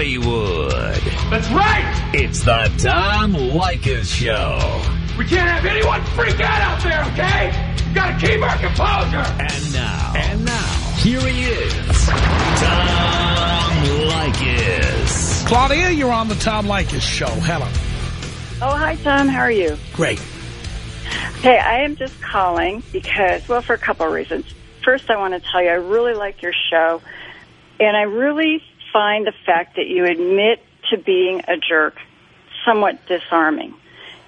Hollywood. That's right! It's the Tom Leykis Show. We can't have anyone freak out out there, okay? We've gotta keep our composure! And now. And now. Here he is. Tom Leykis. Claudia, you're on the Tom Leykis Show. Hello. Oh, hi, Tom. How are you? Great. Hey, I am just calling because, well, for a couple of reasons. First, I want to tell you I really like your show, and I really find the fact that you admit to being a jerk somewhat disarming.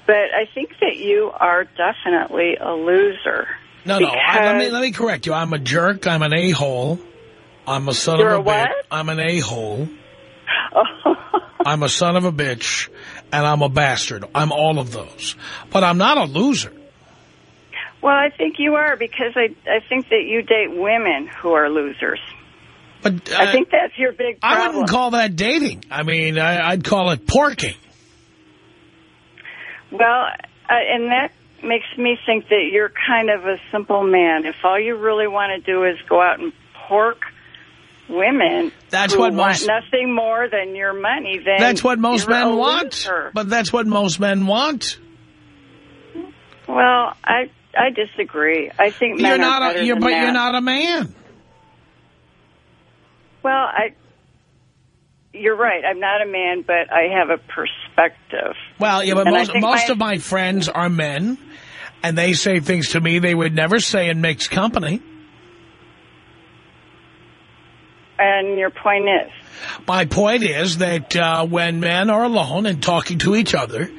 But I think that you are definitely a loser. No, no. I, let, me, let me correct you. I'm a jerk. I'm an a-hole. I'm a son of a, a bitch. I'm an a-hole. I'm a son of a bitch. And I'm a bastard. I'm all of those. But I'm not a loser. well, I think you are because I I think that you date women who are losers. But uh, I think that's your big I wouldn't call that dating. I mean, I, I'd call it porking. Well, uh, and that makes me think that you're kind of a simple man. If all you really want to do is go out and pork women That's who what want most- nothing more than your money, then That's what most men want. loser. But that's what most men want. Well, I I disagree. I think men You're are not a, you're, but that. you're not a man. Well, I. You're right. I'm not a man, but I have a perspective. Well, yeah, but And most, most my- of my friends are men, and they say things to me they would never say in mixed company. And your point is, My point is that uh, when men are alone and talking to each other,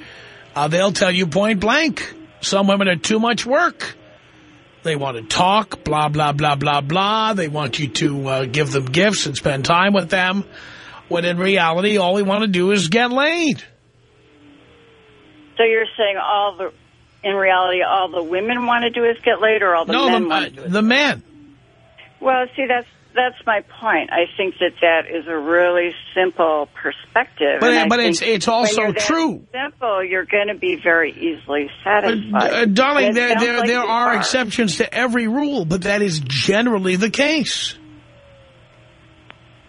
uh, they'll tell you point blank, some women are too much work. They want to talk, blah, blah, blah, blah, blah. They want you to uh, give them gifts and spend time with them, when in reality, all they want to do is get laid. so you're saying all the, in reality, all the women want to do is get laid, or all the no, men the, want to do is the men. Well, see, that's that's my point. I think that that is a really simple perspective. But- but it's- it's also true. Simple, you're going to be very easily satisfied. Uh, darling, there, there, like there you are exceptions to every rule, but that is generally the case.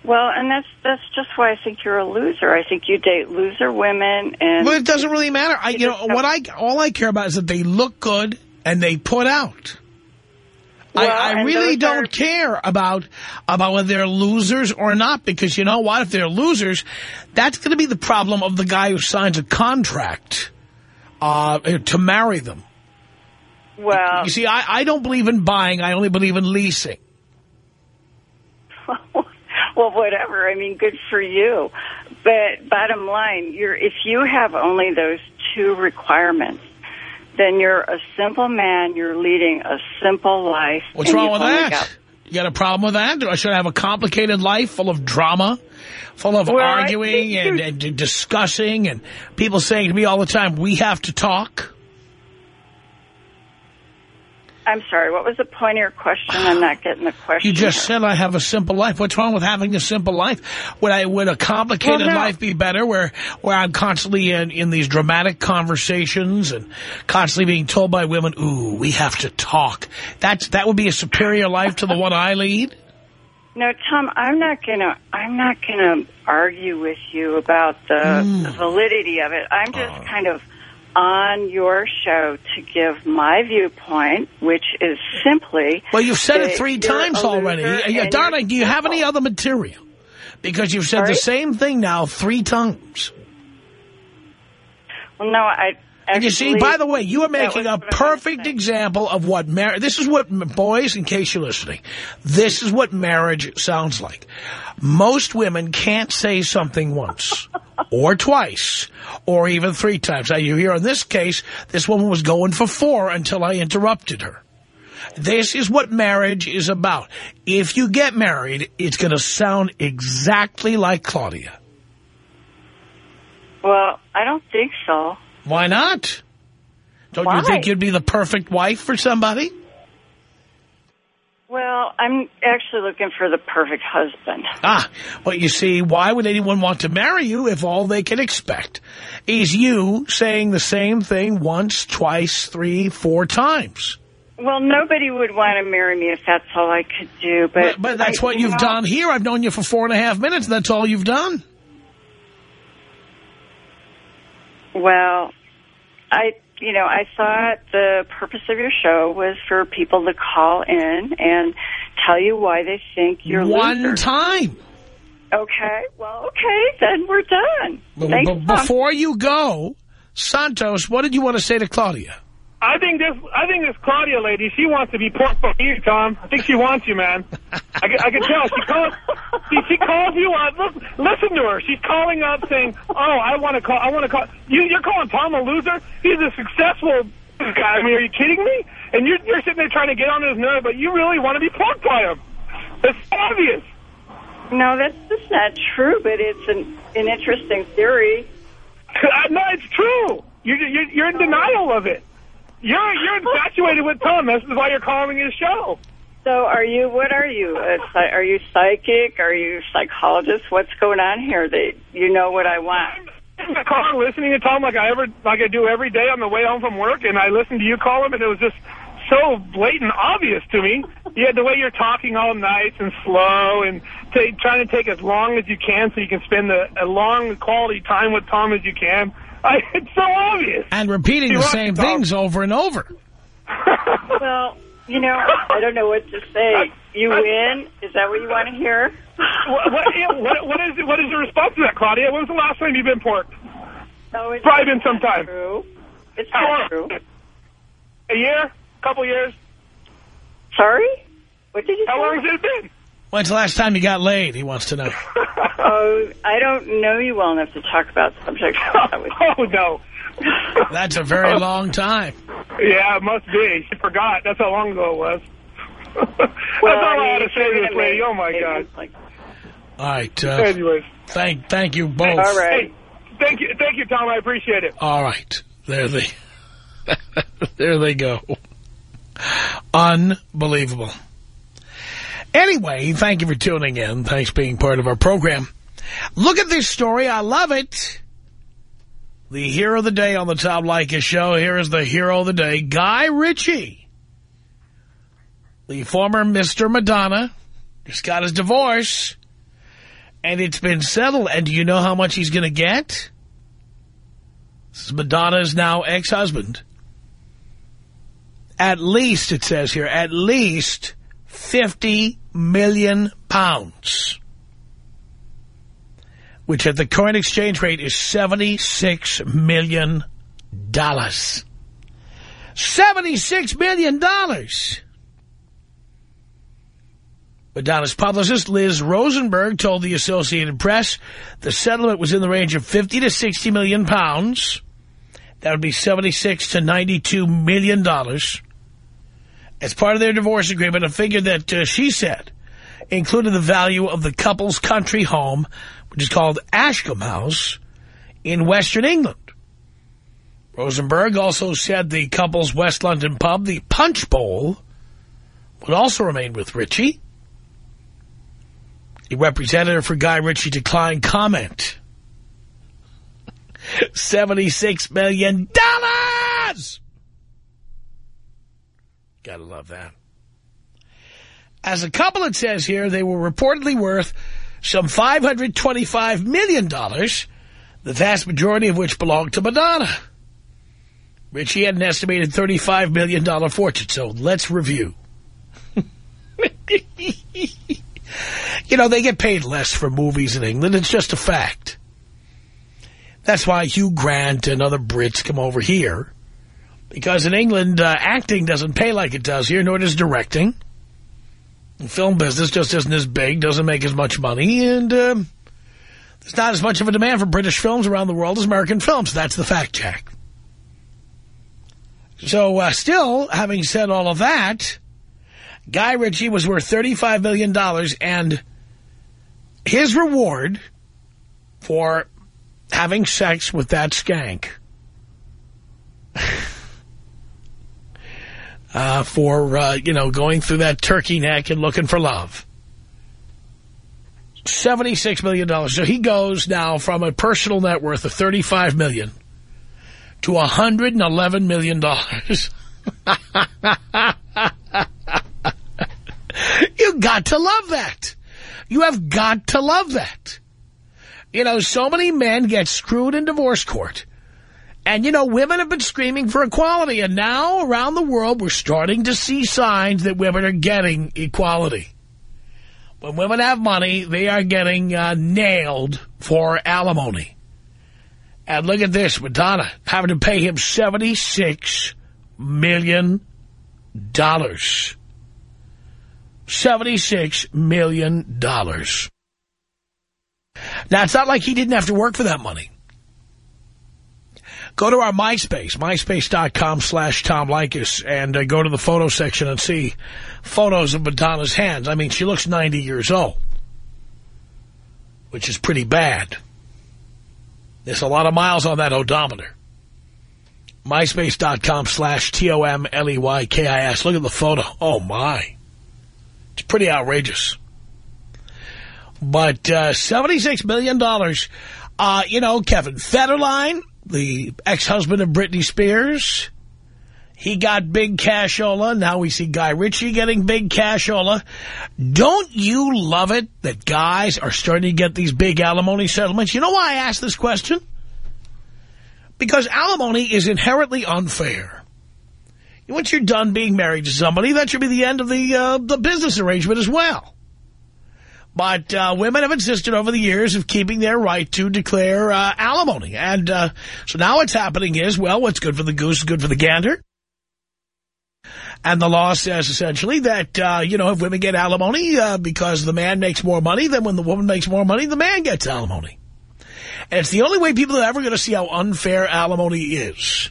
Well, and that's that's just why I think you're a loser. I think you date loser women, and Well, it doesn't really matter. I, you know, what I all I care about is that they look good and they put out. Well, I, I really don't are- care about about whether they're losers or not, because you know what? If they're losers, that's going to be the problem of the guy who signs a contract uh, to marry them. well, You see, I, I don't believe in buying. I only believe in leasing. well, whatever. I mean, good for you. But bottom line, you're if you have only those two requirements, then you're a simple man. You're leading a simple life. What's wrong with that? got- You got a problem with that? Do I should I have a complicated life full of drama, full of Well, arguing and, and discussing and people saying to me all the time, we have to talk? I'm sorry. What was the point of your question? I'm not getting the question. You just here. said I have a simple life. What's wrong with having a simple life? Would I would a complicated Well, no. life be better where where I'm constantly in, in these dramatic conversations and constantly being told by women, ooh, we have to talk. That's that would be a superior life to the one I lead? No, Tom, I'm not gonna. I'm not gonna argue with you about the, the validity of it. I'm just Uh. kind of on your show to give my viewpoint, which is simply. Well, you've said it three times already. Yeah, darling, do you have any other material? Because you've said the same thing now three times. Well, no, I. And you see, by the way, you are making a what I was perfect example of what marriage... This is what, boys, in case you're listening, this is what marriage sounds like. Most women can't say something once or twice or even three times. Now, you hear in this case, this woman was going for four until I interrupted her. This is what marriage is about. If you get married, it's going to sound exactly like Claudia. Well, I don't think so. Why not? Don't Why? you think you'd be the perfect wife for somebody? Well, I'm actually looking for the perfect husband. Ah, but you see, why would anyone want to marry you if all they can expect is you saying the same thing once, twice, three, four times? Well, nobody would want to marry me if that's all I could do. But But, but that's I- what you you've know, done here. I've known you for four and a half minutes. That's all you've done. Well, I, you know, I thought the purpose of your show was for people to call in and tell you why they think you're One time. Okay. Well, okay, then we're done. B- Thanks, b- Tom. before you go, Santos, what did you want to say to Claudia? I think this, I think this Claudia lady, she wants to be pork for you, Tom. I think she wants you, man. I, can- I can tell. She calls, she, she calls you up. Look, listen to her. She's calling up saying, "Oh, I want to call. I want to call you. You're calling Tom a loser. He's a successful guy. I mean, are you kidding me? And you're, you're sitting there trying to get on his nerve, but you really want to be porked by him. It's obvious. No, that's just not true, but it's an, an interesting theory. no, it's true. You're, you're, you're in denial of it. You're you're infatuated with Tom. This is why you're calling his show. So are you, what are you? Are you psychic? Are you psychologist? What's going on here? They, you know what I want. in the car listening to Tom like I ever like I do every day on the way home from work, and I listened to you call him, and it was just so blatant obvious to me. You had the way you're talking all nice and slow, and trying to take as long as you can so you can spend the, a long quality time with Tom as you can. I, it's so obvious. And repeating She the same to talk. things over and over. Well, you know, I don't know what to say. You win? Is that what you want to hear? what, what, what, what is what is your response to that, Claudia? When was the last time you've been porked? No, it's Probably been not some time. True. It's How not long? true. A year? couple years? Sorry? What did you say? How say? long has it been? When's the last time you got laid, he wants to know. Oh, I don't know you well enough to talk about subjects like oh, no. That's a very long time. Yeah, it must be. She forgot. That's how long ago it was. That's all I, mean, had to say to this lady. Oh, my God. Like, All right. Uh, Anyways. thank, thank you both. all right. Hey, thank you, thank you, Tom. I appreciate it. All right. There they, there they go. Unbelievable. Anyway, thank you for tuning in. Thanks for being part of our program. Look at this story. I love it. The hero of the day on the Tom Leykis show. Here is the hero of the day, Guy Ritchie. The former Mr. Madonna just got his divorce. And it's been settled. And do you know how much he's going to get? This is Madonna's now ex-husband. At least, it says here, at least 50 million pounds. Which at the current exchange rate is 76 million. dollars. $76 million. dollars. Madonna's publicist, Liz Rosenberg, told the Associated Press the settlement was in the range of 50 to 60 million pounds. That would be 76 to 92 million dollars. As part of their divorce agreement, a figure that uh, she said included the value of the couple's country home, which is called Ashcombe House, in Western England. Rosenberg also said the couple's West London pub, the Punch Bowl, would also remain with Ritchie. The representative for Guy Ritchie declined comment. $76 million! dollars. Gotta love that. As a couple, it says here, they were reportedly worth some $525 million, dollars, the vast majority of which belonged to Madonna. Ritchie had an estimated $35 million fortune, so let's review. you know, they get paid less for movies in England. It's just a fact. That's why Hugh Grant and other Brits come over here. Because in England, uh, acting doesn't pay like it does here, nor does directing. The film business just isn't as big, doesn't make as much money, and um, there's not as much of a demand for British films around the world as American films. That's the fact, Jack. So, uh, still, having said all of that, Guy Ritchie was worth $35 million, dollars, and his reward for having sex with that skank uh, for, uh, you know, going through that turkey neck and looking for love. $76 million. So he goes now from a personal net worth of 35 million to 111 million. dollars. you got to love that. You have got to love that. You know, so many men get screwed in divorce court. And, you know, women have been screaming for equality, and now around the world we're starting to see signs that women are getting equality. When women have money, they are getting uh, nailed for alimony. And look at this, Madonna having to pay him $76 million. $76 million. Now, it's not like he didn't have to work for that money. Go to our MySpace, myspace.com slash Tom Leykis, and uh, go to the photo section and see photos of Madonna's hands. I mean, she looks 90 years old, which is pretty bad. There's a lot of miles on that odometer. MySpace.com slash T-O-M-L-E-Y-K-I-S. Look at the photo. Oh, my. It's pretty outrageous. But uh, $76 million, uh, you know, Kevin Federline, the ex-husband of Britney Spears, he got big cashola. Now we see Guy Ritchie getting big cashola. Don't you love it that guys are starting to get these big alimony settlements? You know why I asked this question? Because alimony is inherently unfair. Once you're done being married to somebody, that should be the end of the uh, the business arrangement as well. But uh, women have insisted over the years of keeping their right to declare uh, alimony. And uh, so now what's happening is, well, what's good for the goose is good for the gander. And the law says essentially that, uh, you know, if women get alimony uh, because the man makes more money, then when the woman makes more money, the man gets alimony. And it's the only way people are ever going to see how unfair alimony is.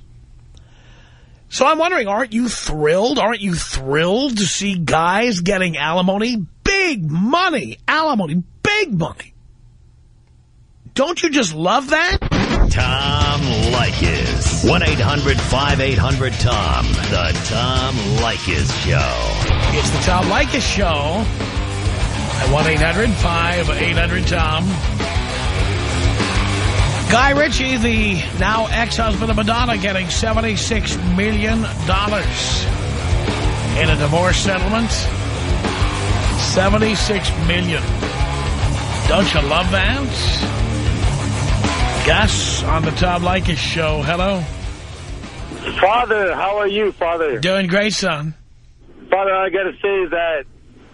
So I'm wondering, aren't you thrilled? Aren't you thrilled to see guys getting alimony? Big money. Alimony. Big money. Don't you just love that? Tom Leykis. 1-800-5800-TOM. The Tom Leykis Show. It's the Tom Leykis Show at 1-800-5800-TOM. Guy Ritchie, the now ex-husband of Madonna, getting $76 million in a divorce settlement. 76 million. Don't you love that? Gus on the Tom Leykis Show. Hello. Father, how are you, Father? Doing great, son. Father, I got to say that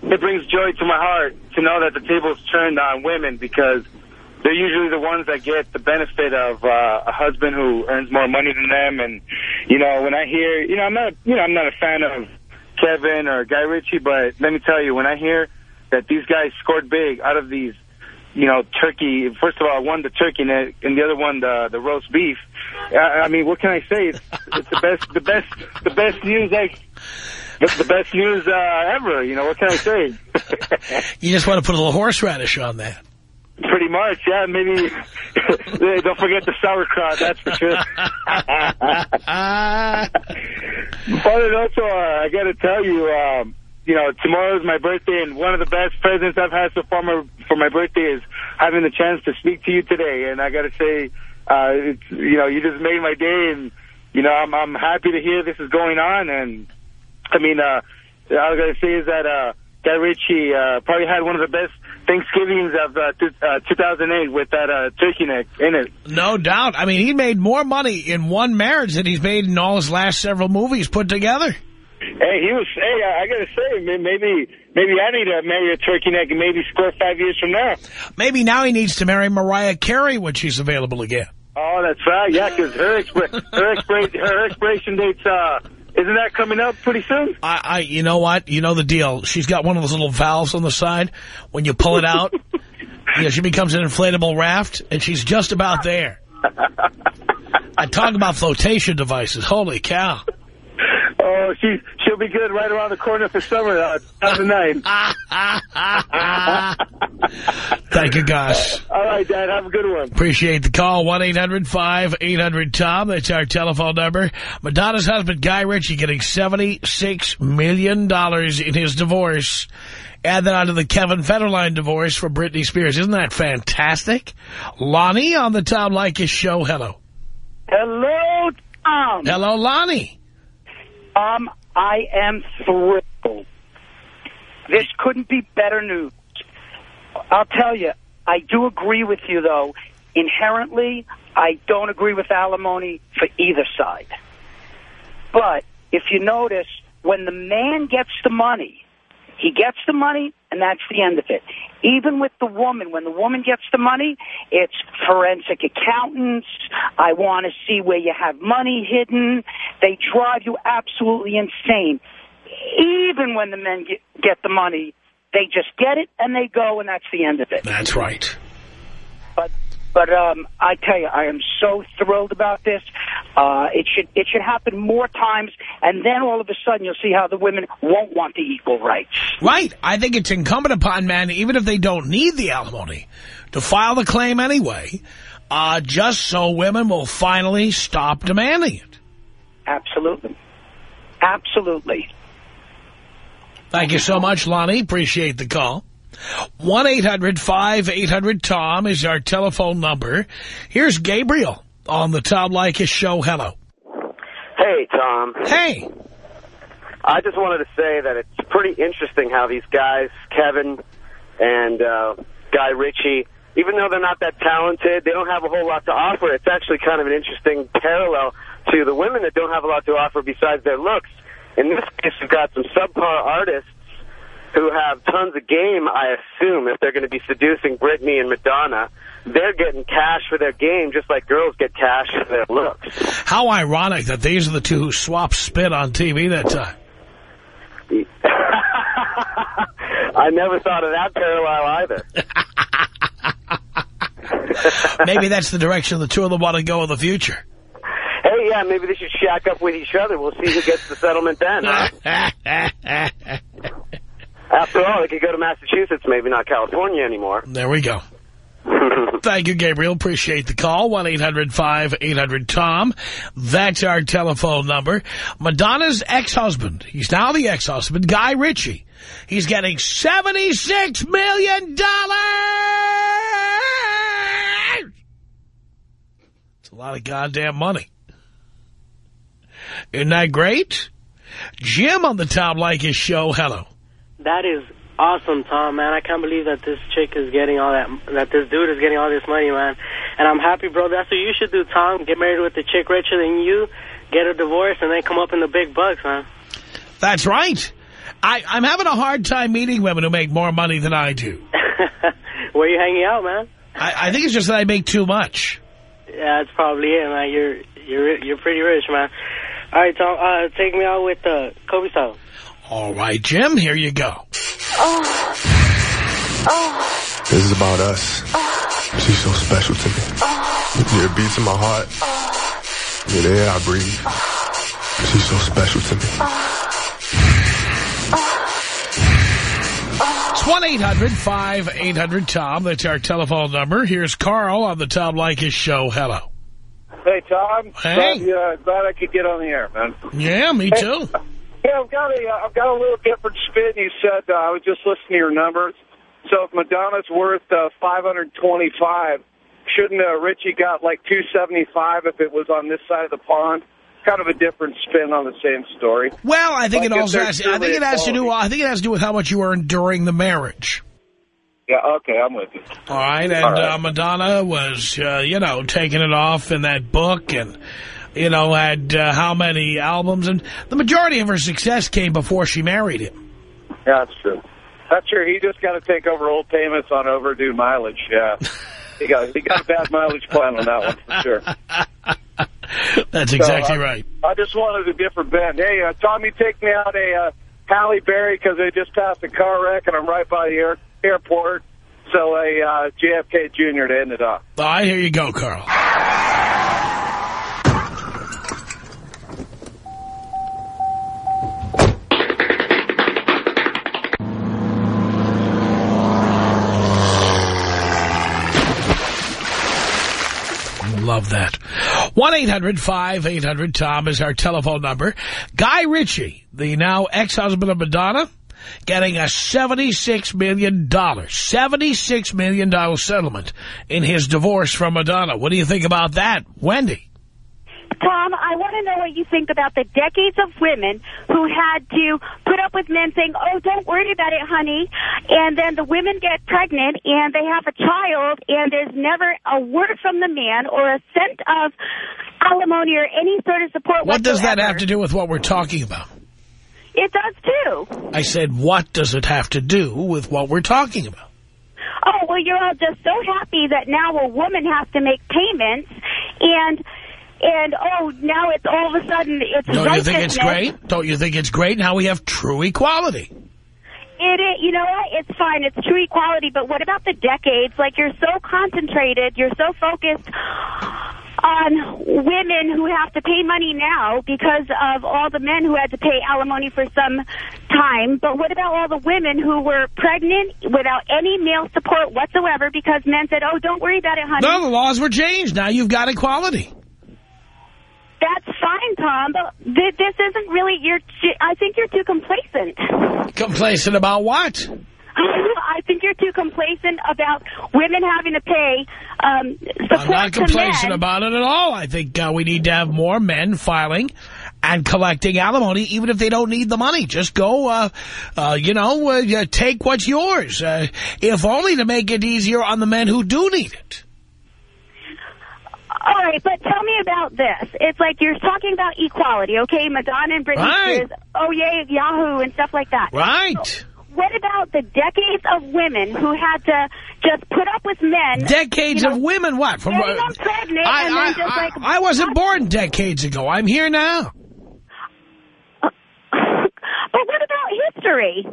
it brings joy to my heart to know that the table's turned on women because they're usually the ones that get the benefit of uh, a husband who earns more money than them. And, you know, when I hear, you know, I'm not, you know, I'm not a fan of Kevin or Guy Ritchie, but let me tell you, when I hear that these guys scored big out of these, you know, turkey, first of all, one the turkey and the other one the the roast beef. I, I mean, what can I say? It's, it's the best, the best, the best news like the, the best news uh, ever. You know, what can I say? You just want to put a little horseradish on that. Pretty much, yeah. Maybe don't forget the sauerkraut. That's for sure. Father, also, uh, I got to tell you, um, you know, tomorrow is my birthday, and one of the best presents I've had so far for my birthday is having the chance to speak to you today. And I got to say, uh, it's, you know, you just made my day, and you know, I'm I'm happy to hear this is going on. And I mean, uh, all I got to say is that uh, Guy Ritchie uh, probably had one of the best Thanksgivings of uh, uh, 2008 with that uh, turkey neck in it. No doubt. I mean, he made more money in one marriage than he's made in all his last several movies put together. Hey, he was. Hey, I gotta say, maybe maybe I need to marry a turkey neck and maybe score five years from now. Maybe now he needs to marry Mariah Carey when she's available again. Oh, that's right. Yeah, because her expir her expiration her expiration date's uh. Isn't that coming up pretty soon? I, I, you know what? You know the deal. She's got one of those little valves on the side. When you pull it out, you know, she becomes an inflatable raft, and she's just about there. I talk about flotation devices. Holy cow. Oh, she, she'll be good right around the corner for summer, uh, 2009. Thank you, Gus. All right, Dad, have a good one. Appreciate the call. 1-800-5800-TOM. That's our telephone number. Madonna's husband, Guy Ritchie, getting $76 million in his divorce. Add that onto the Kevin Federline divorce for Britney Spears. Isn't that fantastic? Lonnie on the Tom Leykis show. Hello. Hello, Tom. Hello, Lonnie. Um, I am thrilled. This couldn't be better news. I'll tell you, I do agree with you, though. Inherently, I don't agree with alimony for either side. But if you notice, when the man gets the money, he gets the money, and that's the end of it. Even with the woman, when the woman gets the money, it's forensic accountants. I want to see where you have money hidden. They drive you absolutely insane. Even when the men get, get the money, they just get it and they go, and that's the end of it. That's right. But but um, I tell you, I am so thrilled about this. Uh, it should it should happen more times, and then all of a sudden you'll see how the women won't want the equal rights. Right. I think it's incumbent upon men, even if they don't need the alimony, to file the claim anyway, uh, just so women will finally stop demanding it. Absolutely, absolutely. Thank you so much, Lonnie. Appreciate the call. 1-800-5800-TOM is our telephone number. Here's Gabriel on the Tom Leykis show. Hello. Hey, Tom. Hey. I just wanted to say that it's pretty interesting how these guys, Kevin and uh, Guy Ritchie, even though they're not that talented, they don't have a whole lot to offer. It's actually kind of an interesting parallel to the women that don't have a lot to offer besides their looks. In this case, we've got some subpar artists who have tons of game, I assume, if they're going to be seducing Britney and Madonna. They're getting cash for their game just like girls get cash for their looks. How ironic that these are the two who swapped spit on TV that time. I never thought of that parallel either. Maybe that's the direction the two of them want to go in the future. Hey, yeah, maybe they should shack up with each other. We'll see who gets the settlement then. Huh? After all, they could go to Massachusetts, maybe not California anymore. There we go. Thank you, Gabriel. Appreciate the call. 1-800-5800-TOM. That's our telephone number. Madonna's ex-husband, he's now the ex-husband, Guy Ritchie. He's getting $76 million! It's a lot of goddamn money. Isn't that great? Jim on the Tom Leykis show. Hello. That is awesome, Tom, man. I can't believe that this chick is getting all that, that this dude is getting all this money, man. And I'm happy, bro. That's what you should do, Tom. Get married with the chick richer than you, get a divorce, and then come up in the big bucks, man. That's right. I, I'm having a hard time meeting women who make more money than I do. Where you hanging out, man? I, I think it's just that I make too much. Yeah, that's probably it, man. You're you're you're pretty rich, man. All right, Tom, uh, take me out with uh, Kobe style. All right, Jim, here you go. Oh. Oh. This is about us. Oh. She's so special to me. Oh. Yeah, it beats in my heart. Oh. Yeah, the air I breathe. She's so special to me. It's 1-800-5800-TOM. That's our telephone number. Here's Carl on the Tom Leykis show. Hello. Hey, Tom. Hey. Glad, uh, glad I could get on the air, man. Yeah, me too. Yeah, I've got a, uh, I've got a little different spin. You said uh, I was just listening to your numbers. So if Madonna's worth uh, 525, shouldn't uh, Ritchie got like 275 if it was on this side of the pond? Kind of a different spin on the same story. Well, I think Like it also has, I think it has to do. I think it has to do with how much you earned during the marriage. Yeah, okay, I'm with you. All right, and All right. Uh, Madonna was, uh, you know, taking it off in that book and, you know, had uh, how many albums. And the majority of her success came before she married him. Yeah, that's true. That's true. He just got to take over old payments on overdue mileage. Yeah, he got he got a bad mileage plan on that one for sure. That's exactly So, I- right. I just wanted a different bend. Hey, uh, Tommy, take me out a uh, Halle Berry because they just passed a car wreck and I'm right by the air, airport. So a uh, JFK Jr. to end it off. All right, here you go, Carl. Love that. 1-800-5800-TOM is our telephone number. Guy Ritchie, the now ex-husband of Madonna, getting a $76 million, $76 million settlement in his divorce from Madonna. What do you think about that, Wendy? Tom, I want to know what you think about the decades of women who had to put up with men saying, oh, don't worry about it, honey. And then the women get pregnant and they have a child and there's never a word from the man or a cent of alimony or any sort of support What does that have to do with what we're talking about? It does, too. I said, what does it have to do with what we're talking about? Oh, well, you're all just so happy that now a woman has to make payments and... And, oh, now it's all of a sudden it's Don't you think it's great? Don't you think it's great? Now we have true equality. It is, you know what? It's fine. It's true equality. But what about the decades? Like, you're so concentrated. You're so focused on women who have to pay money now because of all the men who had to pay alimony for some time. But what about all the women who were pregnant without any male support whatsoever because men said, oh, don't worry about it, honey. No, the laws were changed. Now you've got equality. That's fine, Tom. But th this isn't really your... I think you're too complacent. Complacent about what? I think you're too complacent about women having to pay um, support I'm not complacent about it at all. I think uh, we need to have more men filing and collecting alimony, even if they don't need the money. Just go, uh, uh, you know, uh, uh, take what's yours, uh, if only to make it easier on the men who do need it. All right, but tell me about this. It's like you're talking about equality, okay? Madonna and Britney Right. Spears, oh, yeah, Yahoo and stuff like that. Right. What about the decades of women who had to just put up with men? Decades you know, of women, what? From, getting them pregnant I, and then just I- like... I wasn't born decades ago. I'm here now. But what about history?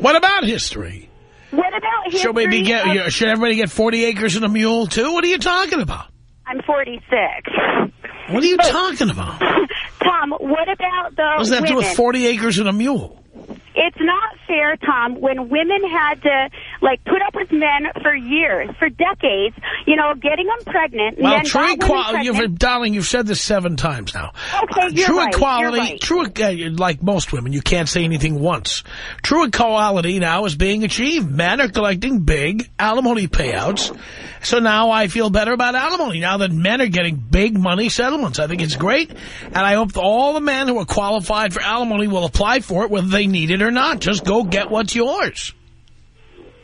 What about history? What about history? Should, we be get, should everybody get 40 acres and a mule, too? What are you talking about? I'm 46. What are you talking about? Tom, what about the What does that to do with 40 acres and a mule? It's not fair, Tom, when women had to, like, put up with men for years, for decades, you know, getting them pregnant. Well, true equality, you've, darling, you've said this seven times now. Okay, you're true right, you're equality, right. true, uh, like most women, you can't say anything once. True equality now is being achieved. Men are collecting big alimony payouts. So now I feel better about alimony, now that men are getting big money settlements. I think it's great, and I hope all the men who are qualified for alimony will apply for it, whether they need it or not. Just go get what's yours.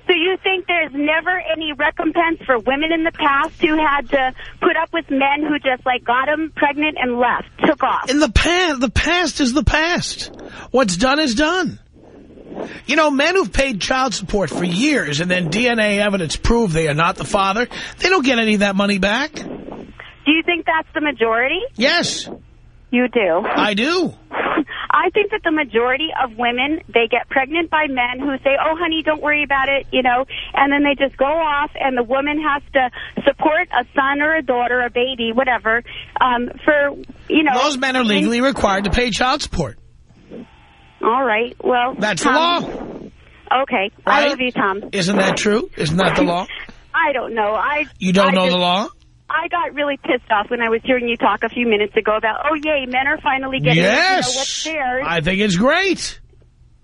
So you think there's never any recompense for women in the past who had to put up with men who just, like, got them pregnant and left, took off? In the past, the past is the past. What's done is done. You know, men who've paid child support for years and then DNA evidence prove they are not the father, they don't get any of that money back. Do you think that's the majority? Yes, You do. I do. I think that the majority of women, they get pregnant by men who say, oh, honey, don't worry about it, you know, and then they just go off and the woman has to support a son or a daughter, a baby, whatever, um, for, you know. Those men are legally required to pay child support. All right. Well. That's the Tom- law. Okay. I Right? love you, Tom. Isn't that true? Isn't that the law? I don't know. I You don't I know just- the law? I got really pissed off when I was hearing you talk a few minutes ago about, oh, yay, men are finally getting to know what's Yes. theirs. I think it's great.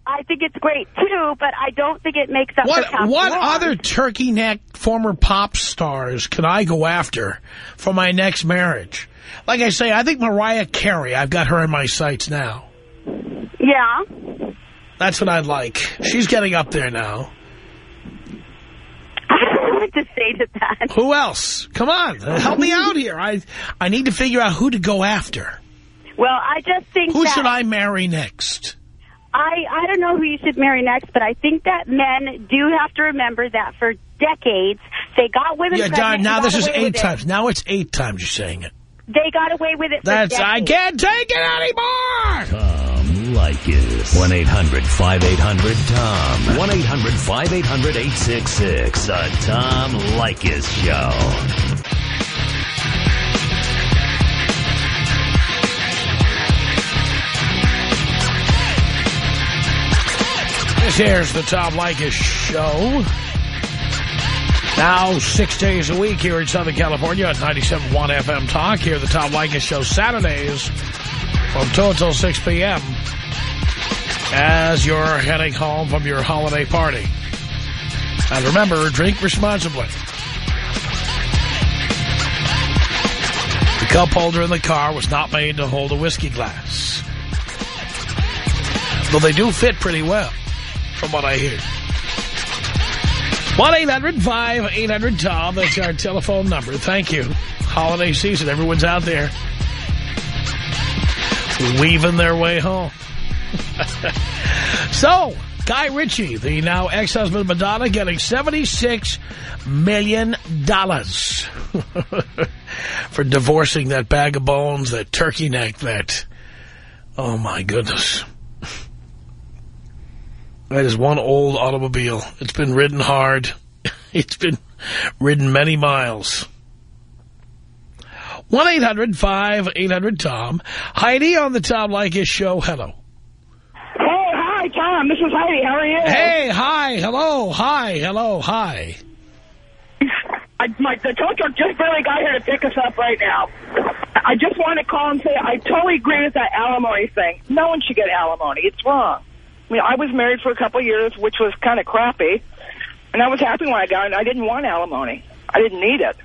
I think it's great, too, but I don't think it makes up for What past what other turkey neck former pop stars can I go after for my next marriage? Like I say, I think Mariah Carey, I've got her in my sights now. Yeah. That's what I'd like. She's getting up there now. I don't know what to say to that. Who else? Come on, help me out here. I I need to figure out who to go after. Well, I just think Who should I marry next? I, I don't know who you should marry next, but I think that men do have to remember that for decades they got women Yeah, pregnant. darn, now this is eight with it. times. Now it's eight times you're saying it. They got away with it for That's I can't take it anymore. Tom Leykis. 1-800-5800-TOM. 1-800-5800-866. The Tom Leykis Show. This here's the Tom Leykis Show. Now, six days a week here in Southern California at 97.1 FM Talk. Here, the Tom Leykis Show, Saturdays from 2 until 6 p.m. as you're heading home from your holiday party. And remember, drink responsibly. The cup holder in the car was not made to hold a whiskey glass. Though they do fit pretty well, from what I hear. 1-800-5800-TOM. That's our telephone number. Thank you. Holiday season. Everyone's out there weaving their way home. so, Guy Ritchie, the now ex-husband of Madonna, getting $76 million for divorcing that bag of bones, that turkey neck, that... Oh, my goodness. That is one old automobile. It's been ridden hard. It's been ridden many miles. 1-800-5800-TOM. Heidi on the Tom Leykis show. Hello. Hey, hi, Tom. This is Heidi. How are you? Hey, hi, hello, hi, hello, hi. I, my, the tow truck just barely got here to pick us up right now. I just want to call and say I totally agree with that alimony thing. No one should get alimony. It's wrong. I mean, I was married for a couple of years, which was kind of crappy, and I was happy when I got it. I didn't want alimony. I didn't need it.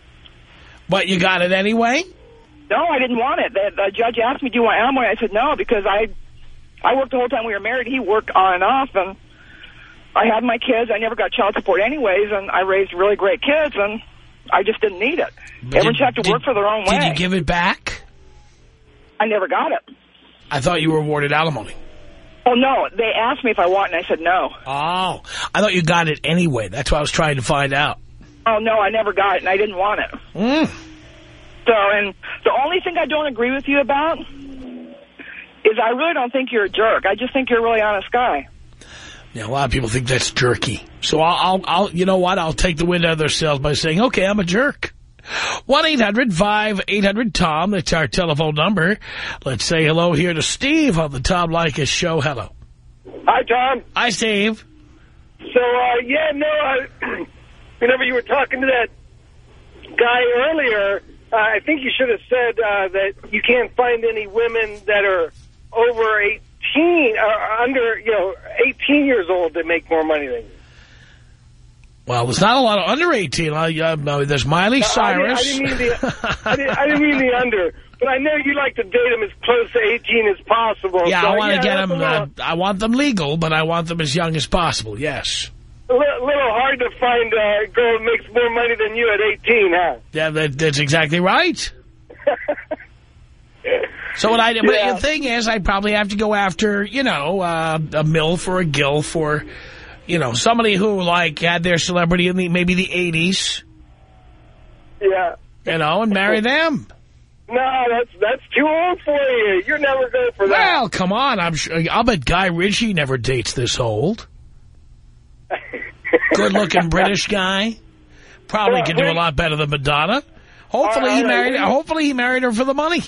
But you got it anyway? No, I didn't want it. The, the judge asked me, do you want alimony? I said no, because I I worked the whole time we were married. He worked on and off, and I had my kids. I never got child support anyways, and I raised really great kids, and I just didn't need it. Everyone should have to work for their own way. Did you give it back? I never got it. I thought you were awarded alimony. Oh, no. They asked me if I want it, and I said no. Oh, I thought you got it anyway. That's what I was trying to find out. Oh, no, I never got it, and I didn't want it. Mm. So, and the only thing I don't agree with you about is I really don't think you're a jerk. I just think you're a really honest guy. Yeah, a lot of people think that's jerky. So I'll, I'll, I'll you know what? I'll take the wind out of their sails by saying, okay, I'm a jerk. 1-800-5800-TOM. That's our telephone number. Let's say hello here to Steve on the Tom Leykis show. Hello. Hi, Tom. Hi, Steve. So, uh, yeah, no, I, whenever you were talking to that guy earlier, uh, I think you should have said uh, that you can't find any women that are over 18, or under, you know, 18 years old that make more money than you. Well, there's not a lot of under 18. I, uh, no, there's Miley Uh, Cyrus. I didn't, I mean the, I didn't, I didn't mean the under, but I know you like to date them as close to 18 as possible. yeah, so, I want to yeah, get them. Uh, I want them legal, but I want them as young as possible. Yes. a li- little hard to find a girl that makes more money than you at 18, huh? Yeah, that, that's exactly right. So what I but Yeah. the thing is, I probably have to go after you know uh, a MILF or a GILF or you know somebody who like had their celebrity in the maybe the 80s, Yeah. you know, and marry them. No, that's that's too old for you. You're never going for that. Well, come on, I'm sure. I'll bet Guy Ritchie never dates this old. Good-looking British guy, probably can do a lot better than Madonna. Hopefully All he married. when- Hopefully he married her for the money.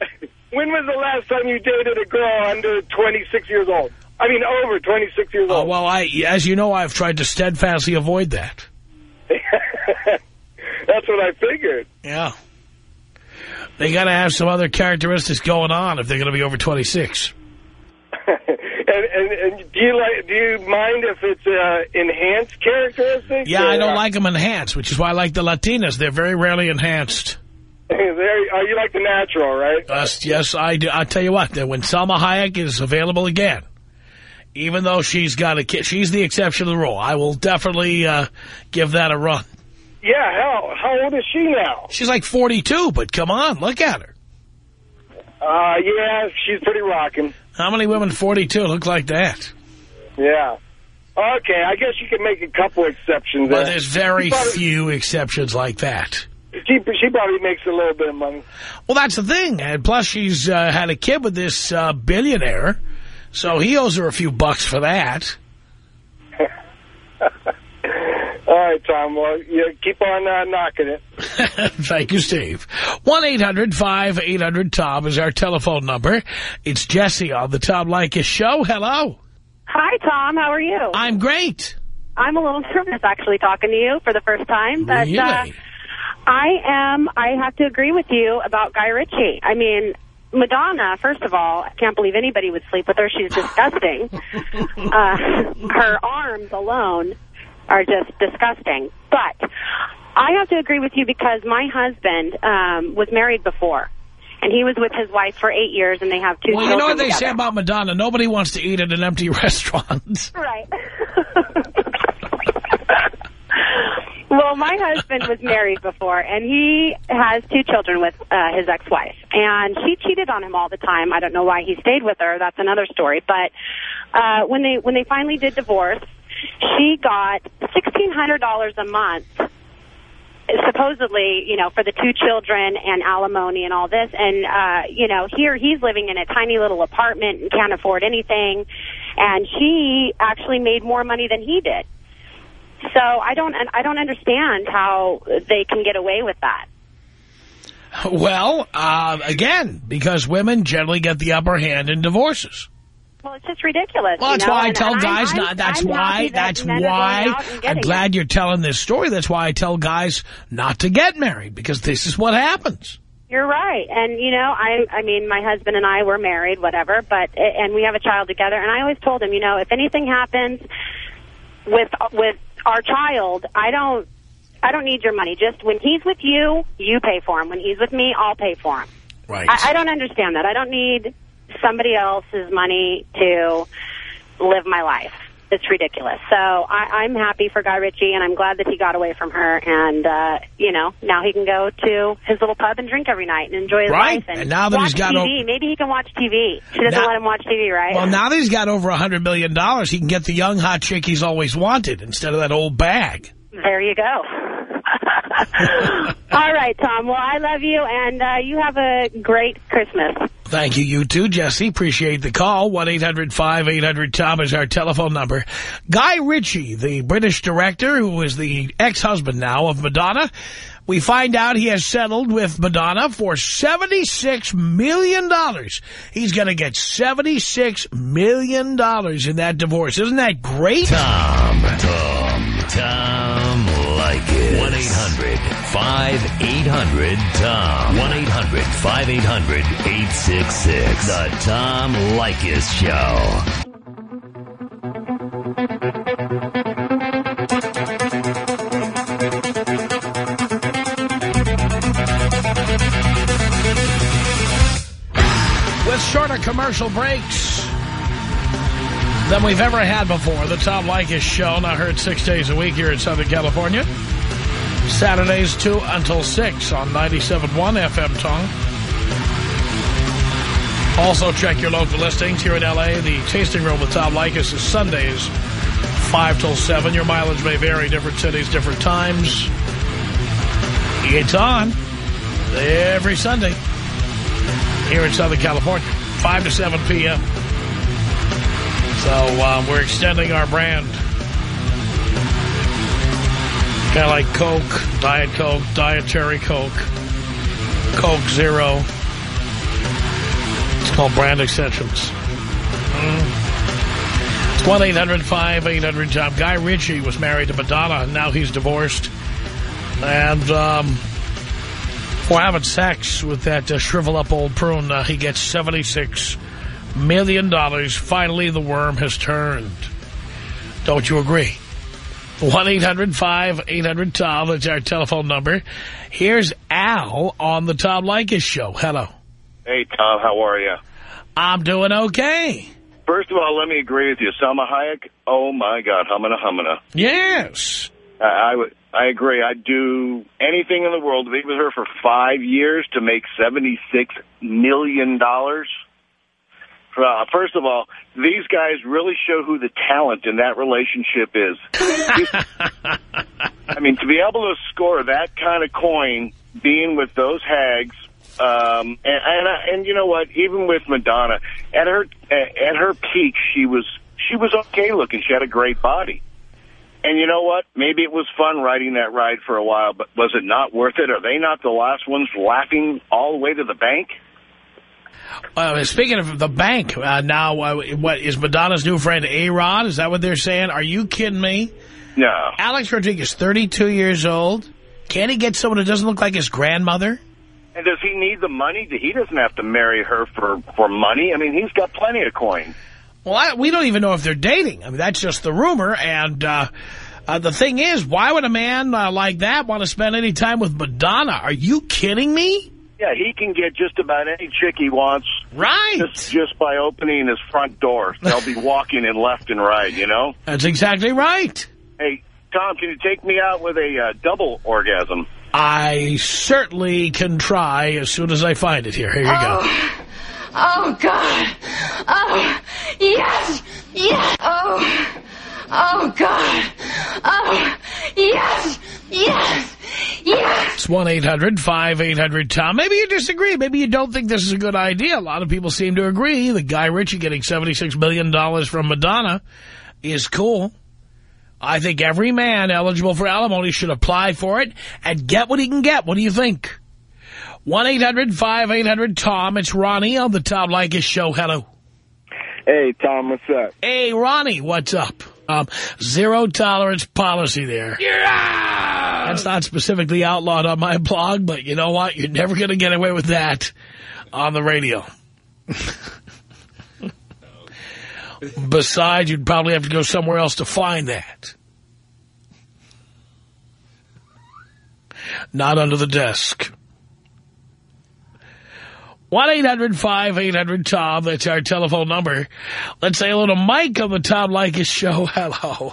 When was the last time you dated a girl under 26 years old? I mean, over 26 years Oh old. well, I as you know, I've tried to steadfastly avoid that. That's what I figured. Yeah. They got to have some other characteristics going on if they're going to be over 26. and, and and do you like? Do you mind if it's uh, enhanced characteristics? Yeah, I don't uh, like them enhanced, which is why I like the Latinas. They're very rarely enhanced. There, uh, you like the natural, right? Yes, yes, I do. I'll tell you what, when Salma Hayek is available again, even though she's got a kid, she's the exception to the rule. I will definitely uh, give that a run. Yeah. Hell, how old is she now? She's like 42, but come on, look at her. Uh, yeah, she's pretty rocking. How many women 42 look like that? Yeah. Okay, I guess you can make a couple exceptions. But there. there's very probably- few exceptions like that. She, she probably makes a little bit of money. Well, that's the thing. And plus, she's uh, had a kid with this uh, billionaire, so he owes her a few bucks for that. All right, Tom. Well, you keep on uh, knocking it. Thank you, Steve. 1-800-5800-TOM is our telephone number. It's Jesse on the Tom Leykis Show. Hello. Hi, Tom. How are you? I'm great. I'm a little nervous, actually, talking to you for the first time. But, Really? uh, I am, I have to agree with you about Guy Ritchie. I mean, Madonna, first of all, I can't believe anybody would sleep with her. She's disgusting. uh, her arms alone are just disgusting. But I have to agree with you because my husband um, was married before. And he was with his wife for eight years, and they have two Well, children you know what they together. say about Madonna? Nobody wants to eat at an empty restaurant. Right. well, my husband was married before, and he has two children with uh, his ex-wife. And she cheated on him all the time. I don't know why he stayed with her. That's another story. But uh, when they when they finally did divorce, she got $1,600 a month supposedly, you know, for the two children and alimony and all this. And, uh, you know, here he's living in a tiny little apartment and can't afford anything. And she actually made more money than he did. So I don't, I don't understand how they can get away with that. Well, uh, again, because women generally get the upper hand in divorces. Well, it's just ridiculous. Well, you that's know? why I and- tell and guys I'm- not. That's I'm why. that That's men are going why. I'm glad it. you're telling this story. That's why I tell guys not to get married because this is what happens. You're right. And, you know, I I mean, my husband and I were married, whatever, but, and we have a child together. And I always told him, you know, if anything happens with, with our child, I don't, I don't need your money. Just when he's with you, you pay for him. When he's with me, I'll pay for him. Right. I, I don't understand that. I don't need somebody else's money to live my life. It's ridiculous. So I, I'm happy for Guy Ritchie, and I'm glad that he got away from her. And, uh, you know, now he can go to his little pub and drink every night and enjoy his Right. life. And, And now that watch he's got TV. Maybe he can watch TV. She doesn't Now- let him watch TV, right? Well, now that he's got over a $100 million, dollars, he can get the young hot chick he's always wanted instead of that old bag. There you go. All right, Tom. Well, I love you, and uh, you have a great Christmas. Thank you, you too, Jesse. Appreciate the call. 1-800-5800-TOM is our telephone number. Guy Ritchie, the British director who is the ex-husband now of Madonna, we find out he has settled with Madonna for $76 million. He's going to get $76 million in that divorce. Isn't that great? Tom, Tom, Tom Leykis. 1-800-5800-TOM. 1-800-5800-866. The Tom Leykis Show. With shorter commercial breaks than we've ever had before. The Tom Leykis Show, now heard six days a week here in Southern California. Saturdays 2 until 6 on 97.1 FM Tongue. Also check your local listings here in L.A. The Tasting Room with Tom Leykis is Sundays 5 till 7. Your mileage may vary, different cities, different times. It's on every Sunday here in Southern California, 5 to 7 p.m. So uh, we're extending our brand. Kind of like Coke, Diet Coke, Dietary Coke, Coke Zero. It's called brand extensions. It's 1-800-5800-JOB. Guy Ritchie was married to Madonna, and now he's divorced. And um, for having sex with that uh, shrivel-up old prune, uh, he gets $76 million. Finally, the worm has turned. Don't you agree? 1-800-5800-TOM. That's our telephone number. Here's Al on the Tom Leykis Show. Hello. Hey, Tom, how are you? I'm doing okay. First of all, let me agree with you. Salma Hayek, oh, my God, humana humana. Yes. I, I, would- I agree. I'd do anything in the world to be with her for five years to make $76 million. dollars. Uh, first of all, these guys really show who the talent in that relationship is. I mean, to be able to score that kind of coin, being with those hags, um, and and, I- and you know what? Even with Madonna, at her at her peak, she was she was okay looking. She had a great body. And you know what? Maybe it was fun riding that ride for a while, but was it not worth it? Are they not the last ones laughing all the way to the bank? Uh, speaking of the bank, uh, now, uh, what is Madonna's new friend A-Rod? Is that what they're saying? Are you kidding me? No. Alex Rodriguez, 32 years old. Can he get someone who doesn't look like his grandmother? And does he need the money? He doesn't have to marry her for, for money. I mean, he's got plenty of coin. Well, I, we don't even know if they're dating. I mean, that's just the rumor. And uh, Uh, the thing is, why would a man uh, like that want to spend any time with Madonna? Are you kidding me? Yeah, he can get just about any chick he wants. Right. Just, just by opening his front door. They'll be walking in left and right, you know? That's exactly right. Hey, Tom, can you take me out with a uh, double orgasm? I certainly can try as soon as I find it here. Here you go. Oh, God. Oh, yes. Yes. Oh, oh, God. Oh, yes. Yes. Yes. It's 1-800-5800-TOM. Maybe you disagree. Maybe you don't think this is a good idea. A lot of people seem to agree that Guy Ritchie getting $76 million from Madonna is cool. I think every man eligible for alimony should apply for it and get what he can get. What do you think? 1-800-5800-TOM. It's Ronnie on the Tom Leykis Show. Hello. Hey, Tom, what's up? Hey, Ronnie, what's up? Um, zero tolerance policy there. That's not specifically outlawed on my blog, but you know what? You're never going to get away with that on the radio. Besides, you'd probably have to go somewhere else to find that. Not under the desk. 1-800-5800-TOM. That's our telephone number. Let's say hello to Mike on the Tom Leykis show. Hello.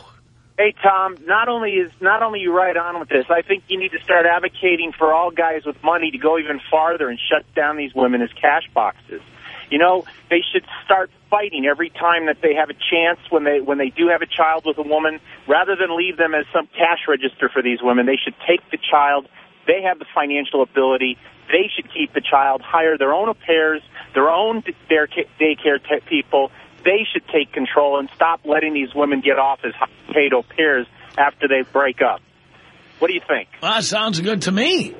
Hey Tom, not only is not only you right on with this, I think you need to start advocating for all guys with money to go even farther and shut down these women as cash boxes. You know, they should start fighting every time that they have a chance when they when they do have a child with a woman, rather than leave them as some cash register for these women. They should take the child. They have the financial ability. They should keep the child, hire their own au pairs, their own daycare people. They should take control and stop letting these women get off as paid au pairs after they break up. What do you think? Well, that sounds good to me.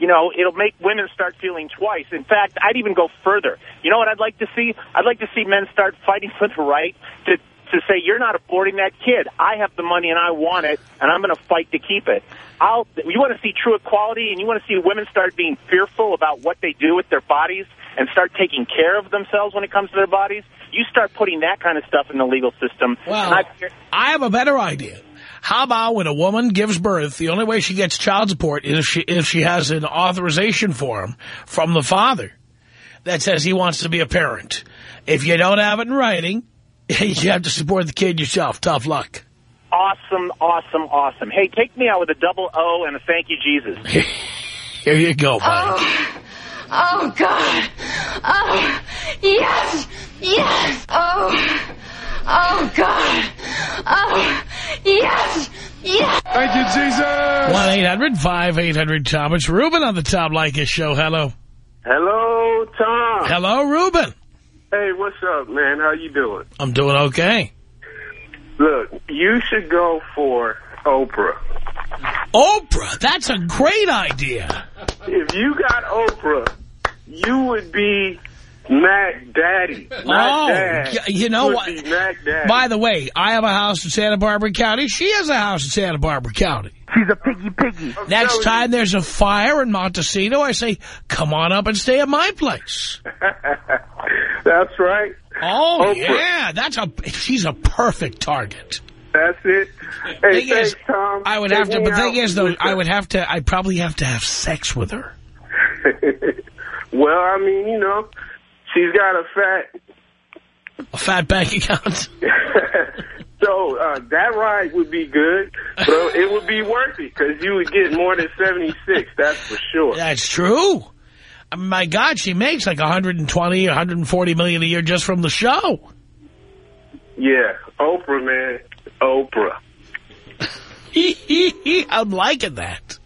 You know, it'll make women start feeling twice. In fact, I'd even go further. You know what I'd like to see? I'd like to see men start fighting for the right to to say you're not aborting that kid. I have the money and I want it, and I'm going to fight to keep it. I'll. You want to see true equality, and you want to see women start being fearful about what they do with their bodies and start taking care of themselves when it comes to their bodies. You start putting that kind of stuff in the legal system. Well, I, I have a better idea. How about when a woman gives birth, the only way she gets child support is if she, if she has an authorization form from the father that says he wants to be a parent. If you don't have it in writing, you have to support the kid yourself. Tough luck. Awesome, awesome, awesome. Hey, take me out with a double O and a thank you, Jesus. Here you go, buddy. Oh, oh God. Oh, yes, yes. Oh, oh God. Oh, yes, yes. Thank you, Jesus. 1-800-5800-TOM. It's Ruben on the Tom Leykis show. Hello. Hello, Tom. Hello, Ruben. Hey, what's up, man? How you doing? I'm doing okay. Look, you should go for Oprah. Oprah, that's a great idea. If you got Oprah, you would be Mac Daddy. Oh, Mac oh, Dad you know what? Mac Daddy. By the way, I have a house in Santa Barbara County. She has a house in Santa Barbara County. She's a piggy piggy. Next time there's a fire in Montecito, I say, come on up and stay at my place. That's right. Oh, Oprah. yeah, that's a. she's a perfect target. That's it. Hey, Thing thanks, is, Tom. I would Take have to, but the thing is, though, I would have to, I'd probably have to have sex with her. well, I mean, you know, she's got a fat A fat bank account. so uh, that ride would be good, but it would be worth it because you would get more than 76, that's for sure. That's true. I mean, my God, she makes like 120, 140 million a year just from the show. Yeah, Oprah, man. Oprah. I'm liking that.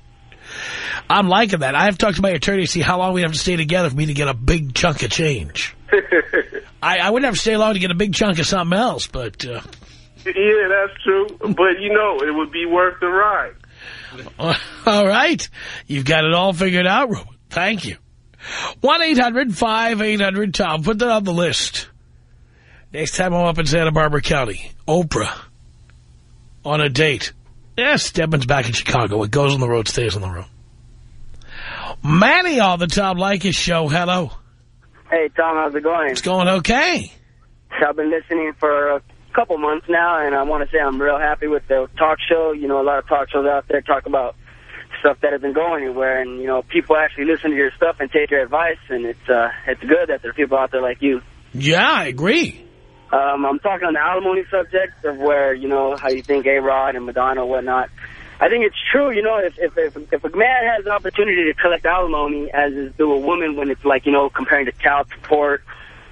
I'm liking that. I have talked to my attorney to see how long we have to stay together for me to get a big chunk of change. I, I wouldn't have to stay long to get a big chunk of something else, but... Uh, yeah, that's true. But, you know, it would be worth the ride. all right. You've got it all figured out, Ruben. Thank you. 1-800-5800-TOM. Put that on the list. Next time I'm up in Santa Barbara County, Oprah on a date. Yes, Stedman's back in Chicago. What goes on the road stays on the road. Manny on the Tom Leykis show. Hello. Hey, Tom, how's it going? It's going okay. I've been listening for a couple months now, and I want to say I'm real happy with the talk show. You know, a lot of talk shows out there talk about stuff that doesn't go anywhere, and, you know, people actually listen to your stuff and take your advice, and it's uh, it's good that there are people out there like you. Yeah, I agree. Um, I'm talking on the alimony subject of where, you know, how you think A-Rod and Madonna and whatnot. I think it's true, you know, if, if, if, if a man has an opportunity to collect alimony, as is do a woman when it's like, you know, comparing to child support,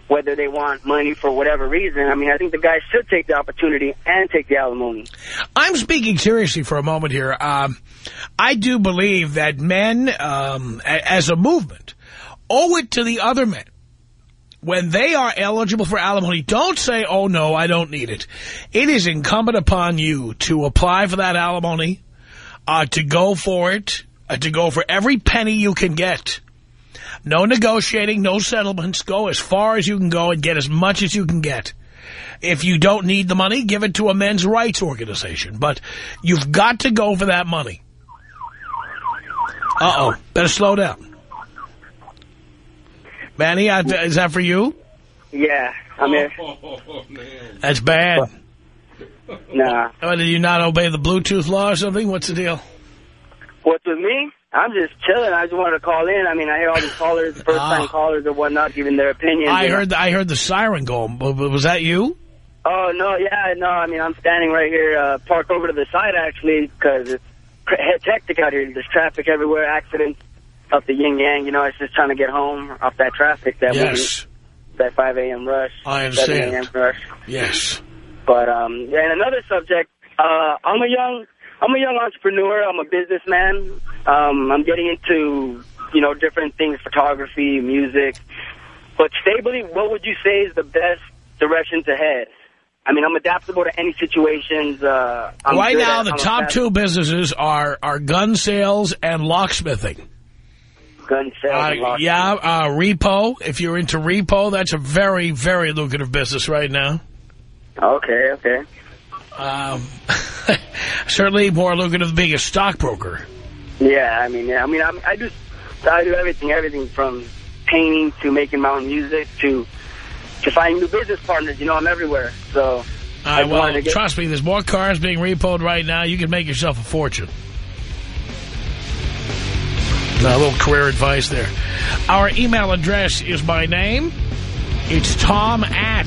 whether they want money for whatever reason, I mean, I think the guy should take the opportunity and take the alimony. I'm speaking seriously for a moment here. Um, I do believe that men, um, as a movement, owe it to the other men when they are eligible for alimony, don't say, oh, no, I don't need it. It is incumbent upon you to apply for that alimony, uh, to go for it, uh, to go for every penny you can get. No negotiating, no settlements. Go as far as you can go and get as much as you can get. If you don't need the money, give it to a men's rights organization. But you've got to go for that money. Uh-oh. Better slow down. Manny, is that for you? Yeah, I'm here. That's bad. Nah. Oh, did you not obey the Bluetooth law or something? What's the deal? What's with me? I'm just chilling. I just wanted to call in. I mean, I hear all these callers, first-time callers or whatnot, giving their opinions. I heard the, I heard the siren going. Was that you? Oh, no, yeah, no. I mean, I'm standing right here, uh, parked over to the side, actually, because it's hectic out here. There's traffic everywhere, accidents up the yin-yang. You know, it's just trying to get home off that traffic. That yes. that 5 a.m. rush. I understand. 7 a.m. rush. Yes. But, um, yeah, and another subject, uh, I'm a young... I'm a young entrepreneur. I'm a businessman. Um, I'm getting into, you know, different things, photography, music. But stably, what would you say is the best direction to head? I mean, I'm adaptable to any situations. Uh, right now, at, the I'm top two businesses are, are gun sales and locksmithing. Gun sales uh, and locksmithing. Yeah, uh, repo. If you're into repo, that's a very, very lucrative business right now. Okay, okay. Um, certainly more lucrative than being a stockbroker. Yeah, I mean, yeah, I mean, I, I do, I do everything, everything from painting to making my own music to to finding new business partners. You know, I'm everywhere. So, uh, well, get... trust me, there's more cars being repoed right now. You can make yourself a fortune. a little career advice there. Our email address is my name. It's Tom at